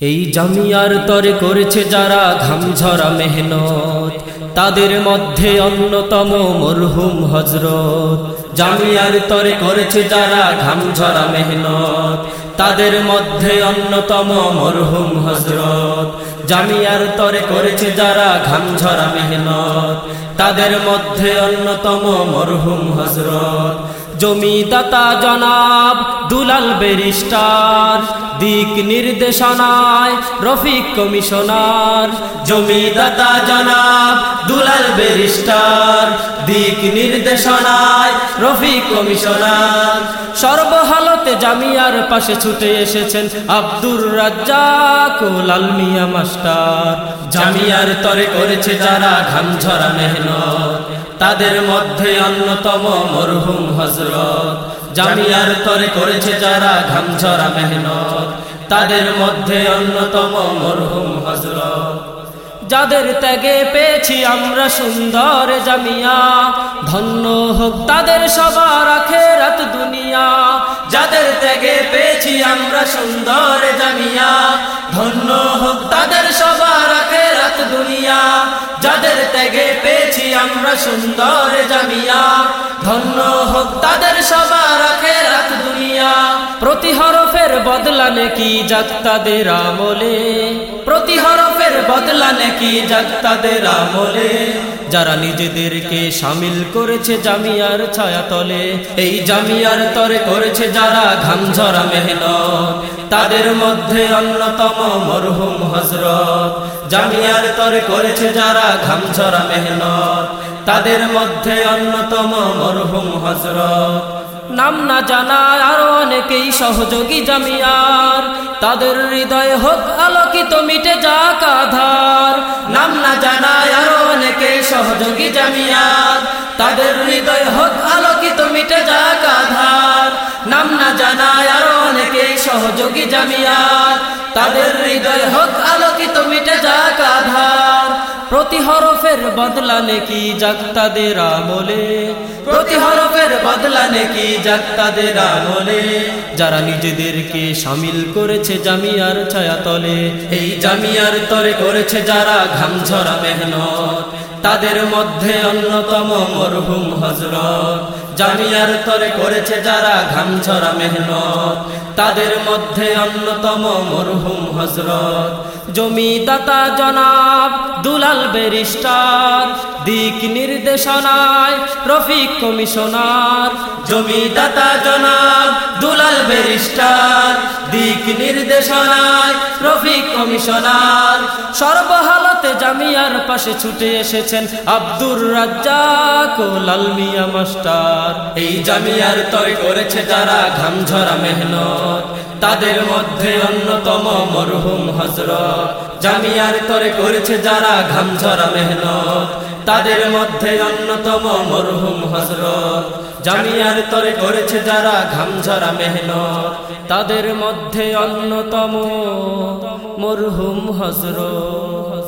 এই জামিয়ার তরে করেছে যারা ঘামঝরা মেহনত, তাদের মধ্যে অন্যতম মরহুম হজরত জামিয়ার তরে করেছে যারা ঘামঝরা মেহনত, তাদের মধ্যে অন্যতম মরহুম হজরত জামিয়ার তরে করেছে যারা ঘামঝরা মেহনত, তাদের মধ্যে অন্যতম মরহুম হজরত জমিদাতা জনাব দুলাল বেরিস্টার দিক নির্দেশনায় রফিক কমিশনার। জমিদাতা জনাব দুলাল বেরিস্টার দিক নির্দেশনায় রফিক কমিশনার। সর্বহালতে জামিয়ার পাশে ছুটে এসেছেন আব্দুর রাজ্জাক ও লাল মিয়া মাস্টার। জামিয়ার তরে করেছে যারা ঘামঝরা মেহনত। তাদের মধ্যে অন্যতম মরহুম হজরত জামিয়ার তরে করেছে যারা ঘামঝরা মেহনত। তাদের মধ্যে অন্যতম মরহুম হজরত যাদের ত্যাগে পেয়েছি আমরা সুন্দর জামিয়া। ধন্য হোক তাদের সবার আখেরাত দুনিয়া। যাদের ত্যাগে পেয়েছি আমরা সুন্দর জামিয়া। ধন্য হোক তাদের সবার দুনিয়া, যাদের ত্যাগে পেয়েছি আমরা সুন্দর জামিয়া। ধন্য হোক তাদের সবার আখেরাত দুনিয়া। প্রতি হরফের বদলানে কি যাক তাদের আমলে। প্রতি হরফের বদলানে কি যাক তাদের আমলে। যারা নিজেদেরকে সামিল করেছে জামিয়ার ছায়াতলে, এই জামিয়ার তরে করেছে যারা ঘামঝরা মেহনত। তাদের মধ্যে অন্যতম মরহুম হজরত জামিয়ার তরে করেছে যারা ঘামঝরা মেহনত। তাদের মধ্যে অন্যতম মরহুম হজরত নাম না জানা আরও অনেকেই সহযোগী জামিয়ার। তাদের হৃদয় হোক আলোকিত, মিটে যাক আধার। নাম না জানা আরও অনেকেই সহযোগী জামিয়ার। তাদের হৃদয় হোক তাদের হৃদয় হোক আলোকিত, মিটে যাক আধার। প্রতি হরফের বদলানে কি যাক তাদের আমলে? প্রতি হরফের বদলানে কি যাক তাদের আমলে? যারা নিজেদেরকে সামিল করেছে জামিয়ার ছায়াতলে, এই জামিয়ার তরে করেছে যারা ঘামঝরা মেহনত। তাদের মধ্যে অন্যতম মরহুম হজরত জামিয়ার তরে করেছে যারা ঘামঝরা মেহনত, তাদের মধ্যে অন্যতম মরহুম হজরত জমিদাতা জনাব দুলাল বেরিস্টার দিক নির্দেশনায় রফিক কমিশনার। জমিদাতা জনাব দুলাল বেরিস্টার দিক নির্দেশনায় রফিক কমিশনার। সর্বহালতে জামিয়ার পাশে ছুটে এসেছেন আব্দুর রাজ্জাক ও লাল মিয়া মাস্টার। এই জামিয়ার তয় করেছে যারা ঘামঝরা মেহনত। তাদের মধ্যে অন্যতম মরহুম হজরত জামিয়ার তরে করেছে যারা ঘামঝরা মেহনত। তাদের মধ্যে অন্যতম মরহুম হজরত জামিয়ার তরে করেছে যারা ঘামঝরা মেহনত। তাদের মধ্যে অন্যতম মরহুম হজরত